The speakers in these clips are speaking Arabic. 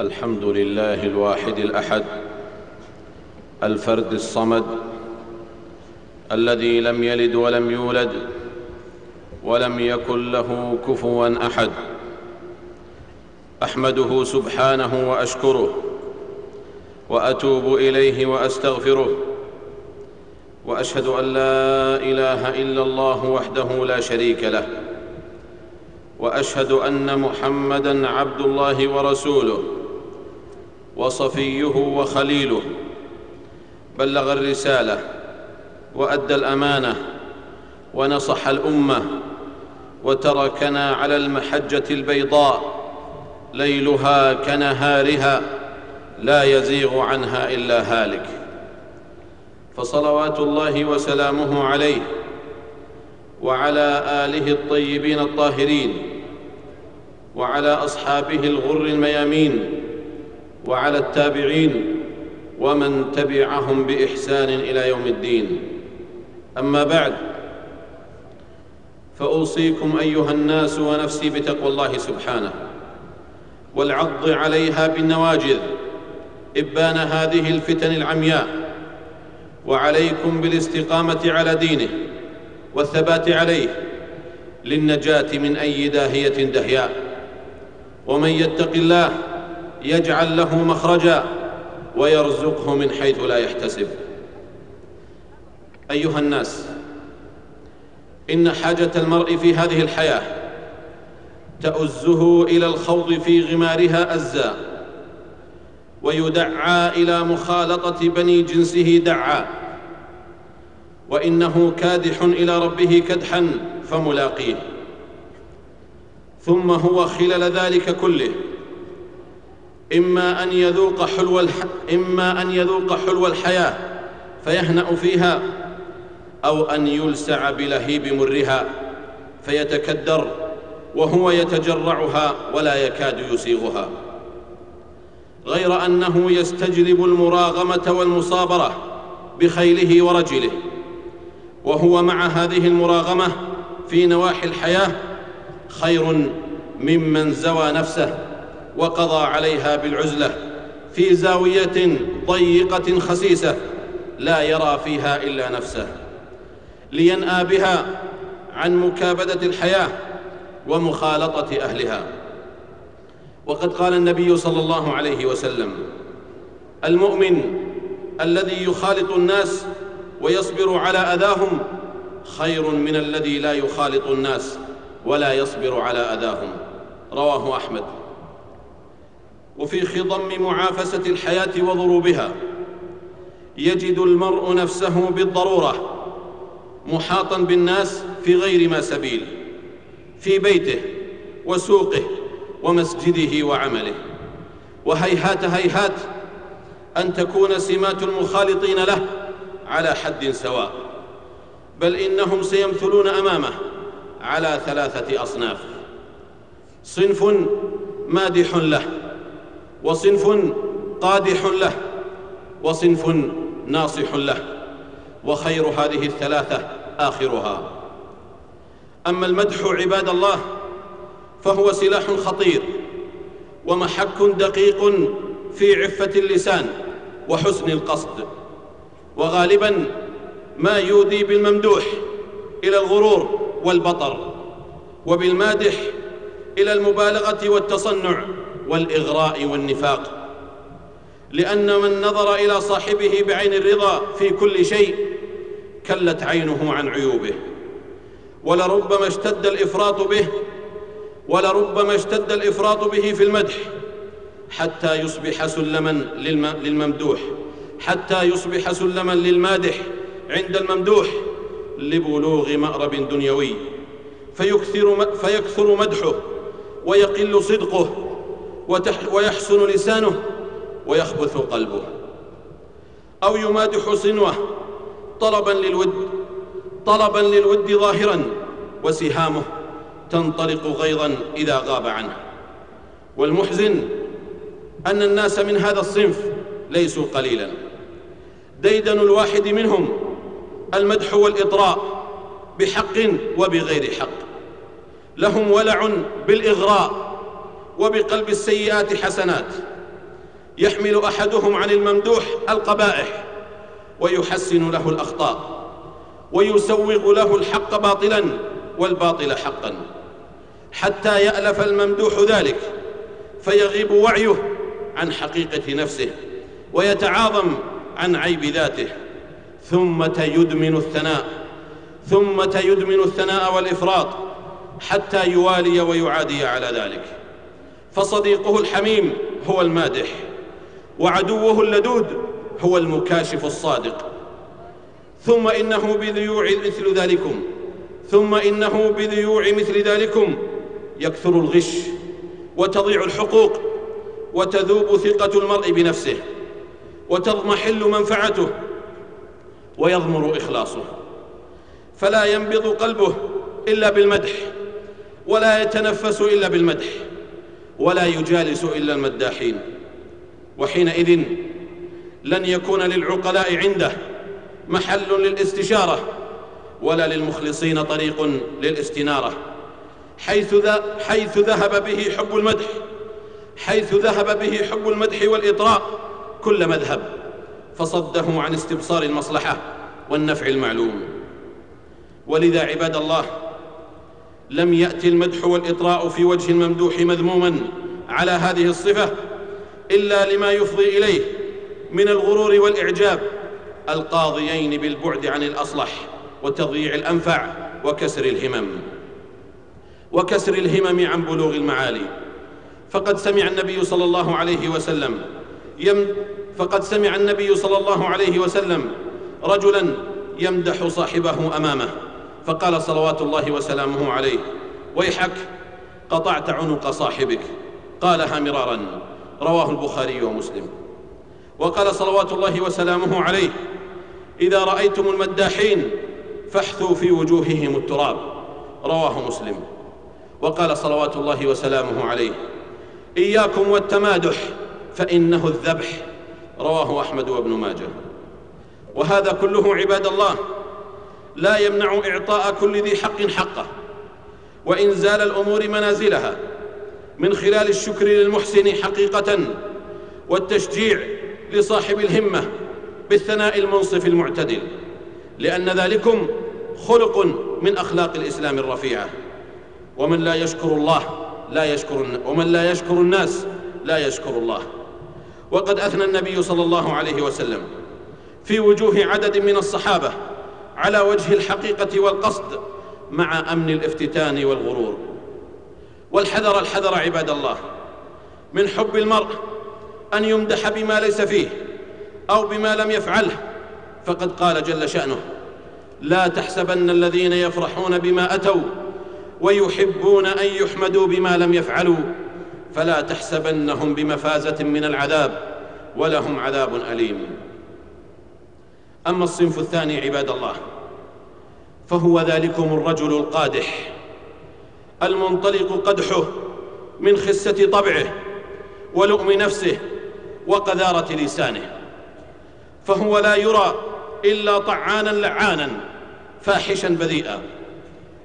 الحمد لله الواحد الأحد الفرد الصمد الذي لم يلد ولم يولد ولم يكن له كفوا أحد. أحمده سبحانه وأشكره وأتوب إليه وأستغفره وأشهد أن لا إله إلا الله وحده لا شريك له وأشهد أن محمدا عبد الله ورسوله. وصفيه وخليله. بلغ الرسالة وأدى الأمانة ونصح الأمة وتركنا على المحجة البيضاء ليلها كنهارها لا يزيغ عنها إلا هالك. فصلوات الله وسلامه عليه وعلى آله الطيبين الطاهرين وعلى أصحابه الغر الميامين وعلى التابعين ومن تبعهم بإحسان إلى يوم الدين. أما بعد فأوصيكم أيها الناس ونفسي بتقوى الله سبحانه والعض عليها بالنواجذ إبان هذه الفتن العمياء وعليكم بالاستقامة على دينه والثبات عليه للنجاة من أي داهية دهياء. ومن يتق الله يجعل له مخرجا ويرزقه من حيث لا يحتسب. أيها الناس إن حاجة المرء في هذه الحياة تؤزه إلى الخوض في غمارها أزا ويدعى إلى مخالطة بني جنسه دعا وإنه كادح إلى ربه كدحا فملاقيه. ثم هو خلل ذلك كله إما أن يذوق حلو الح... إما أن يذوق حلو الحياة فيهنأ فيها أو أن يلسع بلهيب مرها فيتكدر وهو يتجرعها ولا يكاد يسيغها. غير أنه يستجلب المراغمة والمصابرة بخيله ورجله وهو مع هذه المراغمة في نواحي الحياة خير ممن زوى نفسه. وقضى عليها بالعزلة في زاوية ضيقة خسيسة لا يرى فيها إلا نفسه لينأى بها عن مكابدة الحياة ومخالطة أهلها. وقد قال النبي صلى الله عليه وسلم المؤمن الذي يخالط الناس ويصبر على أذاهم خير من الذي لا يخالط الناس ولا يصبر على أذاهم. رواه أحمد. وفي خضم معافسة الحياة وضروبها. يجد المرء نفسه بالضرورة محاطا بالناس في غير ما سبيل في بيته وسوقه ومسجده وعمله. وهيهات هيهات أن تكون سمات المخالطين له على حد سواء. بل إنهم سيمثلون أمامه على ثلاثة أصناف. صنف مادح له وصنف قادح له وصنف ناصح له وخير هذه الثلاثة آخرها. أما المدح عباد الله فهو سلاح خطير ومحك دقيق في عفة اللسان وحسن القصد وغالبا ما يودي بالممدوح إلى الغرور والبطر وبالمادح إلى المبالغة والتصنع. والإغراء والنفاق. لأن من نظر إلى صاحبه بعين الرضا في كل شيء كلت عينه عن عيوبه. ولربما اشتد الإفراط به ولربما اشتد الإفراط به في المدح حتى يصبح سلما للممدوح حتى يصبح سلما للمادح عند الممدوح لبلوغ مأرب دنيوي. فيكثر, فيكثر مدحه ويقل صدقه ويحسن لسانه ويخبث قلبه. أو يمادح صنوه طلبا للود طلبا للود ظاهرا وسهامه تنطلق غيظا إذا غاب عنه. والمحزن أن الناس من هذا الصنف ليسوا قليلا. ديدن الواحد منهم المدح والإطراء بحق وبغير حق. لهم ولع بالإغراء وبقلب السيئات حسنات. يحمل أحدهم عن الممدوح القبائح ويحسن له الأخطاء ويسوغ له الحق باطلا والباطل حقا. حتى يألف الممدوح ذلك فيغيب وعيه عن حقيقة نفسه ويتعاظم عن عيب ذاته. ثم يدمن الثناء ثم يدمن الثناء والإفراط حتى يوالي ويعادي على ذلك. فصديقه الحميم هو المادح وعدوه اللدود هو المكاشف الصادق. ثم إنه بذيوع مثل ذلكم ثم إنه بذيوع مثل ذلكم يكثر الغش وتضيع الحقوق وتذوب ثقة المرء بنفسه وتضمحل منفعته ويضمر إخلاصه. فلا ينبض قلبه إلا بالمدح ولا يتنفس إلا بالمدح. ولا يجالس إلا المداحين. وحينئذ لن يكون للعقلاء عنده محل للاستشارة ولا للمخلصين طريق للاستنارة. حيث, حيث ذهب به حب المدح حيث ذهب به حب المدح والإطراء كل مذهب فصده عن استبصار المصلحة والنفع المعلوم. ولذا عباد الله لم يأتي المدح والإطراء في وجه الممدوح مذموما على هذه الصفة إلا لما يفضي إليه من الغرور والإعجاب القاضيين بالبعد عن الأصلح وتضييع الأنفع وكسر الهمم. وكسر الهمم عن بلوغ المعالي. فقد سمع النبي صلى الله عليه وسلم يم فقد سمع النبي صلى الله عليه وسلم رجلا يمدح صاحبه أمامه. فقال صلوات الله وسلامه عليه ويحك قطعت عنق صاحبك. قالها مرارا رواه البخاري ومسلم. وقال صلوات الله وسلامه عليه إذا رأيتم المداحين فاحثوا في وجوههم التراب. رواه مسلم. وقال صلوات الله وسلامه عليه إياكم والتمادح فإنه الذبح. رواه أحمد وابن ماجه. وهذا كله عباد الله لا يمنع إعطاء كل ذي حق حقه. وانزال الأمور منازلها من خلال الشكر للمحسن حقيقة والتشجيع لصاحب الهمة بالثناء المنصف المعتدل. لأن ذلكم خلق من أخلاق الإسلام الرفيعه ومن لا يشكر الله لا يشكر ومن لا يشكر الناس لا يشكر الله. وقد أثنى النبي صلى الله عليه وسلم في وجوه عدد من الصحابة على وجه الحقيقة والقصد مع أمن الافتتان والغرور. والحذر الحذر عباد الله من حب المرء أن يمدح بما ليس فيه أو بما لم يفعله. فقد قال جل شأنه لا تحسبن الذين يفرحون بما أتوا ويحبون أن يحمدوا بما لم يفعلوا. فلا تحسبنهم بمفازة من العذاب ولهم عذاب أليم. أما الصنف الثاني عباد الله فهو ذلكم الرجل القادح المنطلق قدحه من خسة طبعه ولؤم نفسه وقذارة لسانه فهو لا يرى إلا طعانا لعانا فاحشا بذيئا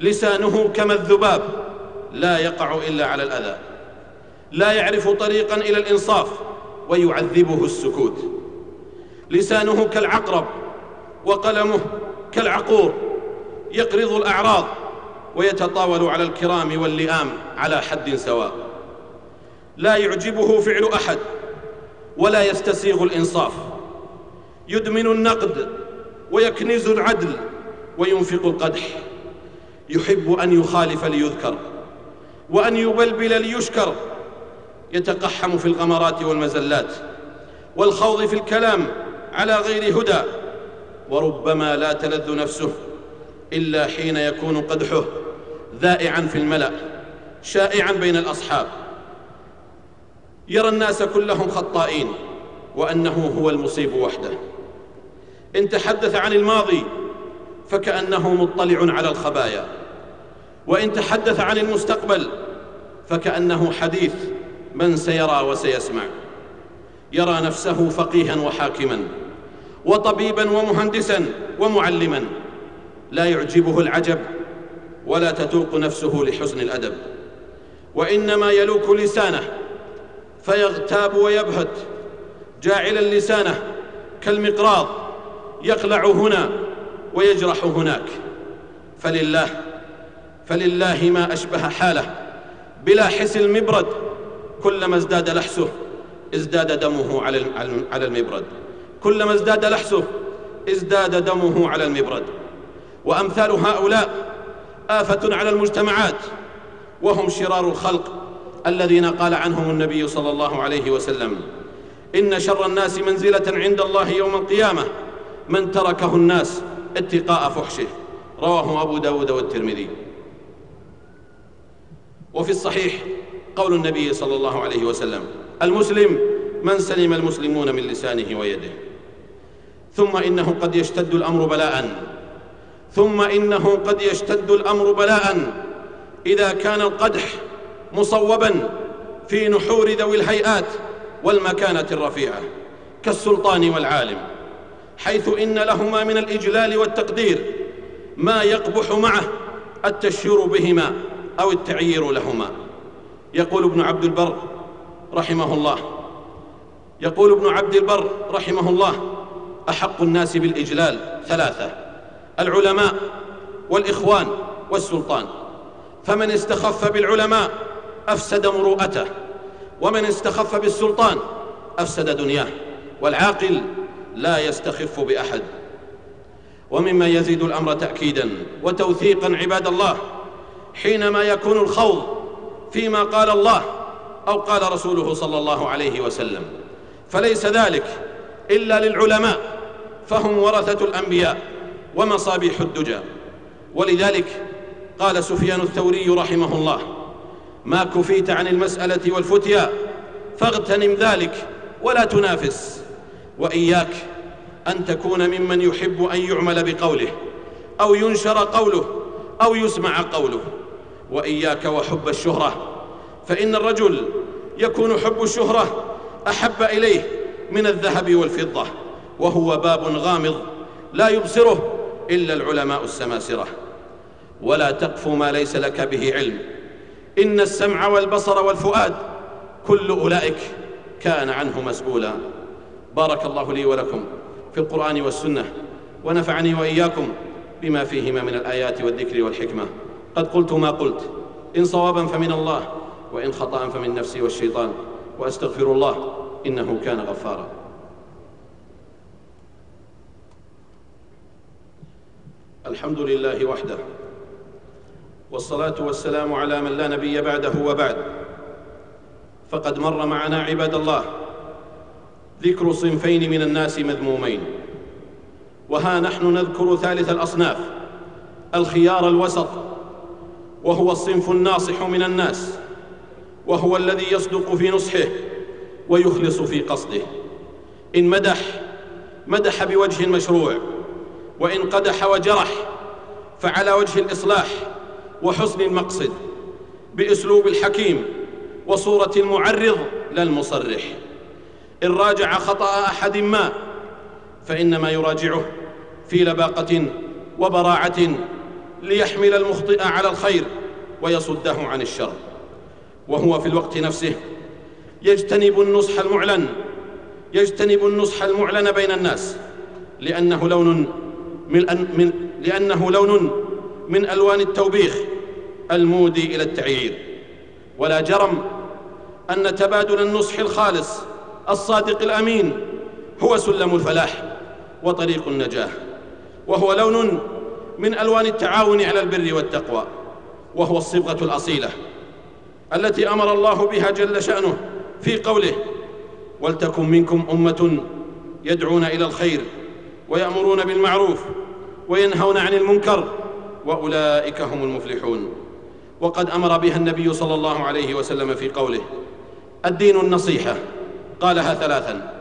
لسانه كما الذباب لا يقع إلا على الأذى لا يعرف طريقا إلى الإنصاف ويعذبه السكوت. لسانه كالعقرب وقلمه كالعقور يقرض الأعراض ويتطاول على الكرام واللئام على حد سواء. لا يعجبه فعل أحد ولا يستسيغ الإنصاف. يدمن النقد ويكنز العدل وينفق القدح. يحب أن يخالف ليذكر وأن يبلبل ليشكر. يتقحم في الغمرات والمزلات والخوض في الكلام على غير هدى. وربما لا تلذ نفسه إلا حين يكون قدحه ذائعا في الملأ شائعا بين الأصحاب. يرى الناس كلهم خطائين وأنه هو المصيب وحده. إن تحدث عن الماضي فكأنه مطلع على الخبايا. وإن تحدث عن المستقبل فكأنه حديث من سيرى وسيسمع. يرى نفسه فقيها وحاكما. وطبيبا ومهندسا ومعلما. لا يعجبه العجب ولا تتوق نفسه لحسن الأدب. وإنما يلوك لسانه فيغتاب ويبهت. جاعلا لسانه كالمقراض يقلع هنا ويجرح هناك. فلله فلله ما أشبه حاله. بلا حس المبرد كلما ازداد لحسه ازداد دمه على المبرد. كلما ازداد لحسه ازداد دمه على المبرد. وأمثال هؤلاء آفة على المجتمعات وهم شرار الخلق الذين قال عنهم النبي صلى الله عليه وسلم إن شر الناس منزلة عند الله يوم القيامة من تركه الناس اتقاء فحشه. رواه أبو داود والترمذي. وفي الصحيح قول النبي صلى الله عليه وسلم المسلم من سلم المسلمون من لسانه ويده. ثم إنه قد يشتد الأمر بلاء. ثم إنه قد يشتد الأمر بلاء. إذا كان القدح مصوبا في نحور ذوي الهيئات والمكانة الرفيعة كالسلطان والعالم حيث إن لهما من الإجلال والتقدير ما يقبح معه التشهير بهما أو التعيير لهما. يقول ابن عبد البر رحمه الله. يقول ابن عبد البر رحمه الله. أحق الناس بالإجلال ثلاثة العلماء والإخوان والسلطان. فمن استخف بالعلماء أفسد مروءته ومن استخف بالسلطان أفسد دنياه والعاقل لا يستخف بأحد. ومما يزيد الأمر تأكيدا وتوثيقا عباد الله حينما يكون الخوض فيما قال الله أو قال رسوله صلى الله عليه وسلم. فليس ذلك إلا للعلماء. فهم ورثة الأنبياء ومصابيح الدجى. ولذلك قال سفيان الثوري رحمه الله ما كفيت عن المسألة والفتيا فاغتنم ذلك ولا تنافس وإياك أن تكون ممن يحب أن يعمل بقوله أو ينشر قوله أو يسمع قوله. وإياك وحب الشهرة فإن الرجل يكون حب الشهرة أحب إليه من الذهب والفضة. وهو باب غامض لا يبصره إلا العلماء السماسرة. ولا تقف ما ليس لك به علم. إن السمع والبصر والفؤاد كل أولئك كان عنه مسؤولا. بارك الله لي ولكم في القرآن والسنة ونفعني وإياكم بما فيهما من الآيات والذكر والحكمة. قد قلت ما قلت إن صوابا فمن الله وإن خطأ فمن نفسي والشيطان وأستغفر الله إنه كان غفارا. الحمد لله وحده والصلاة والسلام على من لا نبي بعده وبعد. فقد مر معنا عباد الله ذكر صنفين من الناس مذمومين وها نحن نذكر ثالث الأصناف الخيار الوسط وهو الصنف الناصح من الناس وهو الذي يصدق في نصحه ويخلص في قصده. إن مدح مدح بوجه مشروع. وإن قدح وجرح فعلى وجه الإصلاح وحسن المقصد بأسلوب الحكيم وصورة المعرض لا المصرح إن راجع خطأ أحد ما فإنما يراجعه في لباقة وبراعة ليحمل المخطئ على الخير ويصده عن الشر. وهو في الوقت نفسه يجتنب النصح المعلن يجتنب النصح المعلن بين الناس لأنه لون من, من لأنه لون من ألوان التوبيخ المودي إلى التعيير. ولا جرم أن تبادل النصح الخالص الصادق الأمين هو سلم الفلاح وطريق النجاة وهو لون من ألوان التعاون على البر والتقوى وهو الصبغة الأصيلة التي أمر الله بها جل شأنه في قوله ولتكن منكم أمة يدعون إلى الخير ويأمرون بالمعروف وينهون عن المنكر وأولئك هم المفلحون. وقد أمر بها النبي صلى الله عليه وسلم في قوله الدين النصيحة. قالها ثلاثا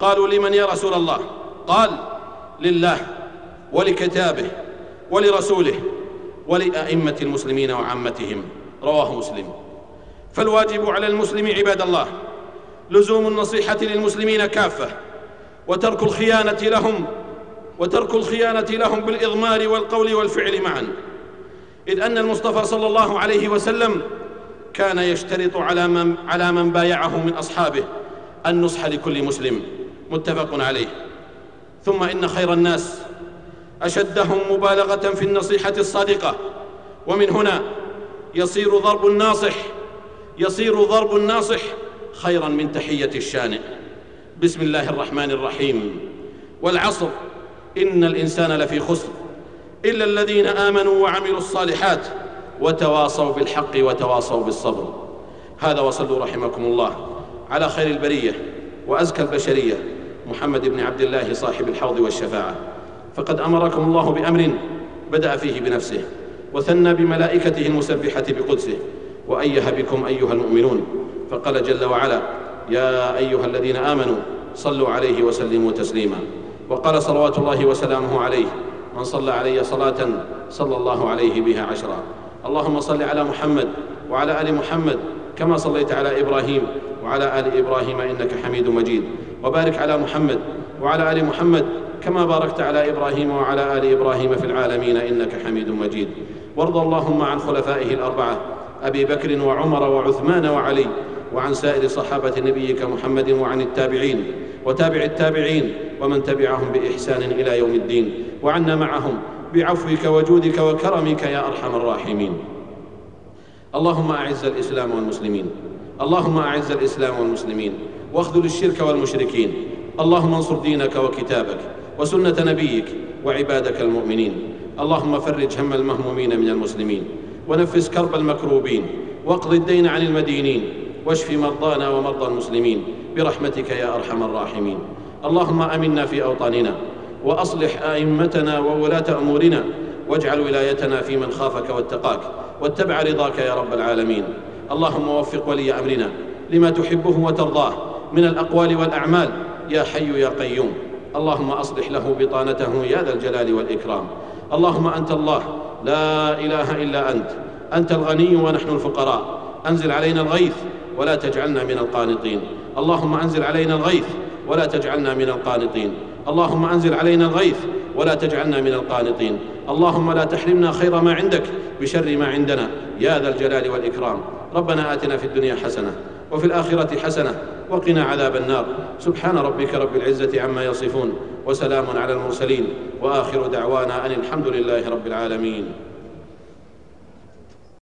قالوا لمن يا رسول الله؟ قال لله ولكتابه ولرسوله ولأئمة المسلمين وعامتهم. رواه مسلم. فالواجب على المسلم عباد الله لزوم النصيحة للمسلمين كافة وترك الخيانة لهم وترك الخيانة لهم بالإضمار والقول والفعل معا. إذ أن المصطفى صلى الله عليه وسلم كان يشترط على من, على من بايعه من أصحابه النصح لكل مسلم. متفق عليه. ثم إن خير الناس أشدهم مبالغة في النصيحة الصادقة. ومن هنا يصير ضرب الناصح يصير ضرب الناصح خيرا من تحية الشانئ. بسم الله الرحمن الرحيم. والعصر إن الإنسان لفي خسر. إلا الذين آمنوا وعملوا الصالحات وتواصوا بالحق وتواصوا بالصبر. هذا وصلوا رحمكم الله. على خير البرية وأزكى البشرية. محمد بن عبد الله صاحب الحوض والشفاعة. فقد أمركم الله بأمر بدأ فيه بنفسه وثنى بملائكته المسبحة بقدسه. وأيه بكم أيها المؤمنون. فقال جل وعلا يا أيها الذين آمنوا صلوا عليه وسلموا تسليما. وقال صلوات الله وسلامه عليه من صلى علي صلاة صلى الله عليه بها عشرا. اللهم صل على محمد وعلى آل محمد كما صليت على إبراهيم وعلى آل إبراهيم إنك حميد مجيد. وبارك على محمد وعلى آل محمد كما باركت على إبراهيم وعلى آل إبراهيم في العالمين إنك حميد مجيد. وارض اللهم عن خلفائه الأربعة أبي بكر وعمر وعثمان وعلي وعن سائر صحابة نبيك محمد وعن التابعين. وتابع التابعين ومن تبعهم بإحسان إلى يوم الدين. وعنا معهم بعفوك وجودك وكرمك يا أرحم الراحمين. اللهم أعز الإسلام والمسلمين. اللهم أعز الإسلام والمسلمين. واخذل الشرك والمشركين. اللهم انصر دينك وكتابك وسنة نبيك وعبادك المؤمنين. اللهم فرج هم المهمومين من المسلمين. ونفس كرب المكروبين. واقض الدين عن المدينين. واشف مرضانا ومرضى المسلمين. برحمتك يا أرحم الراحمين. اللهم أمنا في أوطاننا وأصلح أئمتنا وولاة أمورنا واجعل ولايتنا في من خافك واتقاك واتبع رضاك يا رب العالمين. اللهم وفق ولي أمرنا لما تحبه وترضاه من الأقوال والأعمال. يا حي يا قيوم. اللهم أصلح له بطانته يا ذا الجلال والإكرام. اللهم أنت الله. لا إله إلا أنت. أنت الغني ونحن الفقراء. أنزل علينا الغيث. ولا تجعلنا من القانطين. اللهم أنزل علينا الغيث ولا تجعلنا من القانطين. اللهم أنزل علينا الغيث ولا تجعلنا من القانطين. اللهم لا تحرمنا خير ما عندك بشر ما عندنا. يا ذا الجلال والإكرام. ربنا آتنا في الدنيا حسنة وفي الآخرة حسنة وقنا عذاب النار. سبحان ربك رب العزة عما يصفون وسلام على المرسلين. وآخر دعوانا أن الحمد لله رب العالمين.